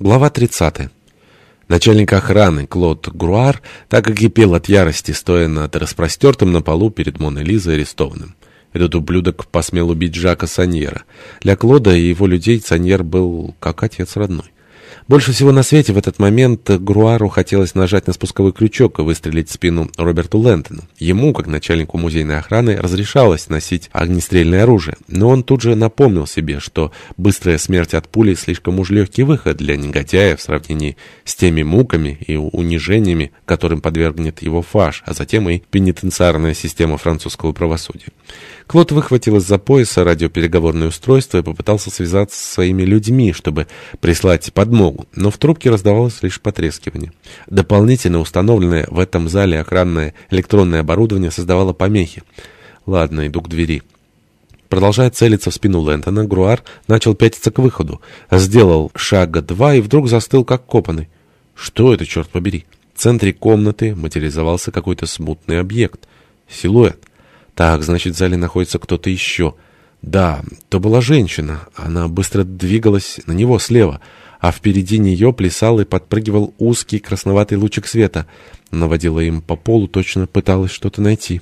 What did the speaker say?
Глава 30. Начальник охраны Клод Груар так и кипел от ярости, стоя над распростертым на полу перед Моной Лизой арестованным. Этот ублюдок посмел убить Жака Саньера. Для Клода и его людей Саньер был как отец родной. Больше всего на свете в этот момент Груару хотелось нажать на спусковой крючок и выстрелить в спину Роберту Лэнтону. Ему, как начальнику музейной охраны, разрешалось носить огнестрельное оружие, но он тут же напомнил себе, что быстрая смерть от пули слишком уж легкий выход для негодяя в сравнении с теми муками и унижениями, которым подвергнет его фаш, а затем и пенитенциарная система французского правосудия. Клод выхватил из-за пояса радиопереговорное устройство и попытался связаться со своими людьми, чтобы прислать подмогу но в трубке раздавалось лишь потрескивание. Дополнительно установленное в этом зале охранное электронное оборудование создавало помехи. «Ладно, иду к двери». Продолжая целиться в спину Лэнтона, Груар начал пятиться к выходу. Сделал шага два и вдруг застыл, как копанный. Что это, черт побери? В центре комнаты материализовался какой-то смутный объект. Силуэт. Так, значит, в зале находится кто-то еще. Да, то была женщина. Она быстро двигалась на него слева а впереди нее плясал и подпрыгивал узкий красноватый лучик света. Наводила им по полу, точно пыталась что-то найти.